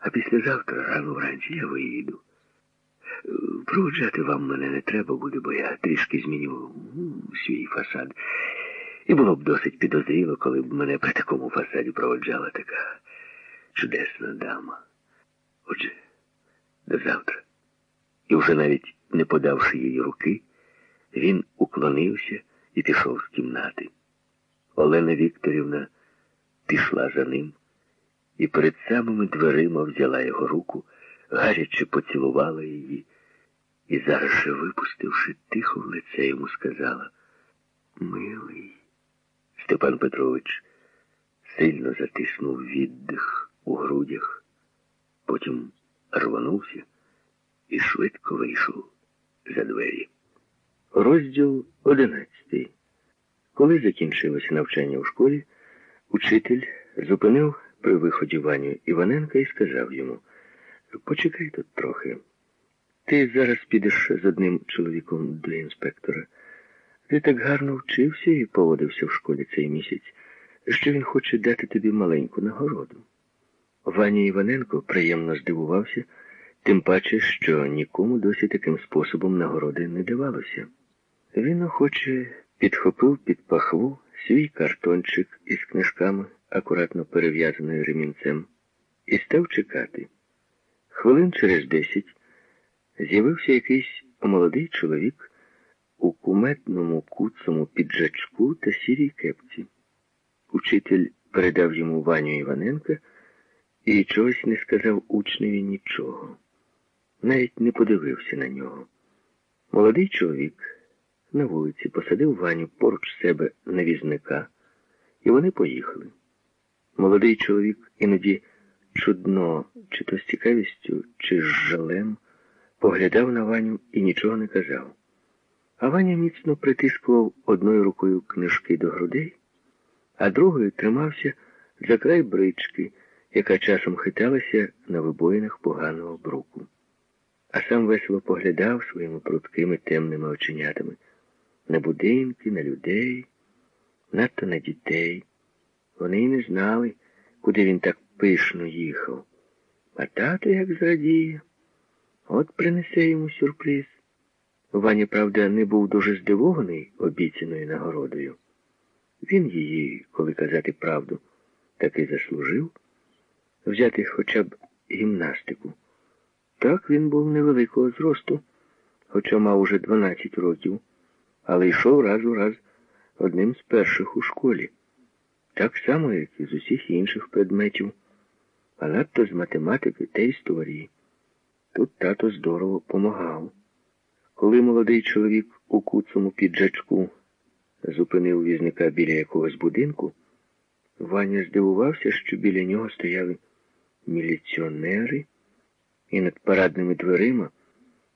А післязавтра рано вранці я виїду. Проводжати вам мене не треба буде, бо я трішки зміню свій фасад. І було б досить підозріло, коли б мене при такому фасаді проводжала така чудесна дама. Отже, до завтра. І вже навіть не подавши їй руки, він уклонився і пішов з кімнати. Олена Вікторівна пішла за ним і перед самими дверима взяла його руку, гаряче поцілувала її і зараз же, випустивши тихо в лице, йому сказала Милий. Степан Петрович сильно затиснув віддих у грудях, потім рванувся і швидко вийшов за двері. Розділ одинадцятий. Коли закінчилося навчання у школі, учитель зупинив при виході Ваню Іваненка і сказав йому Почекай тут трохи. Ти зараз підеш з одним чоловіком до інспектора. Ти так гарно вчився і поводився в школі цей місяць, що він хоче дати тобі маленьку нагороду. Ваня Іваненко приємно здивувався, тим паче, що нікому досі таким способом нагороди не давалося. Він охоче підхопив під пахву свій картончик із книжками, акуратно перев'язаною ремінцем, і став чекати. Хвилин через десять з'явився якийсь молодий чоловік у куметному куцому піджачку та сірій кепці. Учитель передав йому Ваню Іваненка і чогось не сказав учневі нічого. Навіть не подивився на нього. Молодий чоловік на вулиці посадив Ваню поруч себе на візника, і вони поїхали. Молодий чоловік іноді чудно, чи то з цікавістю, чи з жалем, поглядав на Ваню і нічого не казав. А Ваня міцно притискував одною рукою книжки до грудей, а другою тримався за край брички, яка часом хиталася на вибоїнах поганого бруку. А сам весело поглядав своїми прудкими темними оченятами на будинки, на людей, надто на дітей. Вони й не знали, куди він так пишно їхав. А тато як зрадіє, от принесе йому сюрприз. Ваня, правда, не був дуже здивований обіцяною нагородою. Він її, коли казати правду, таки заслужив взяти хоча б гімнастику. Так він був невеликого зросту, хоча мав уже 12 років, але йшов раз у раз одним з перших у школі, так само, як і з усіх інших предметів, а надто з математики та історії. Тут тато здорово помагав. Коли молодий чоловік у куцому піджачку зупинив візника біля якогось будинку, Ваня здивувався, що біля нього стояли міліціонери, і над парадними дверима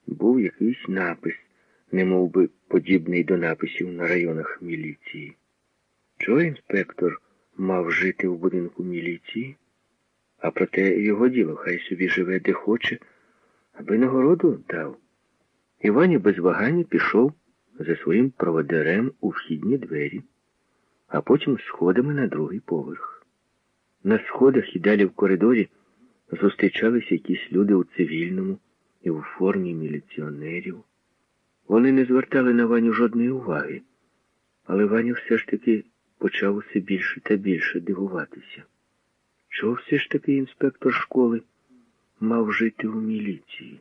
був якийсь напис, не би подібний до написів на районах міліції. Чого інспектор мав жити в будинку міліції? А проте його діло, хай собі живе де хоче, аби нагороду дав. Івані без вагання пішов за своїм проводирем у вхідні двері, а потім сходами на другий поверх. На сходах і далі в коридорі зустрічалися якісь люди у цивільному і у формі міліціонерів. Вони не звертали на Ваню жодної уваги, але Ваня все ж таки почав усе більше та більше дивуватися. Чого все ж таки інспектор школи мав жити у міліції?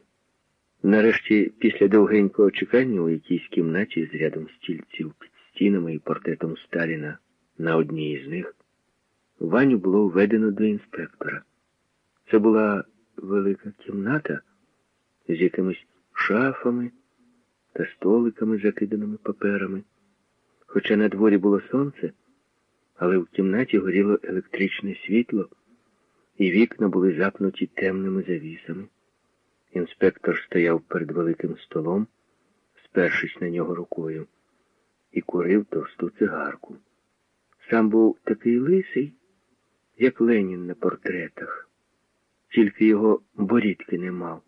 Нарешті, після довгенького чекання у якійсь кімнаті з рядом стільців під стінами і портретом Сталіна на одній із них, Ваню було введено до інспектора. Це була велика кімната з якимись шафами та столиками, закиданими паперами. Хоча на дворі було сонце, але в кімнаті горіло електричне світло, і вікна були запнуті темними завісами. Інспектор стояв перед великим столом, спершись на нього рукою, і курив товсту цигарку. Сам був такий лисий, як Ленін на портретах, тільки його борідки не мав,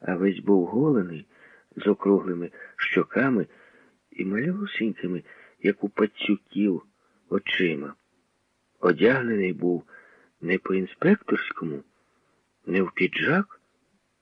а весь був голений з округлими щоками і малюсінькими, як у пацюків, очима. Одягнений був не по інспекторському Не в піджак?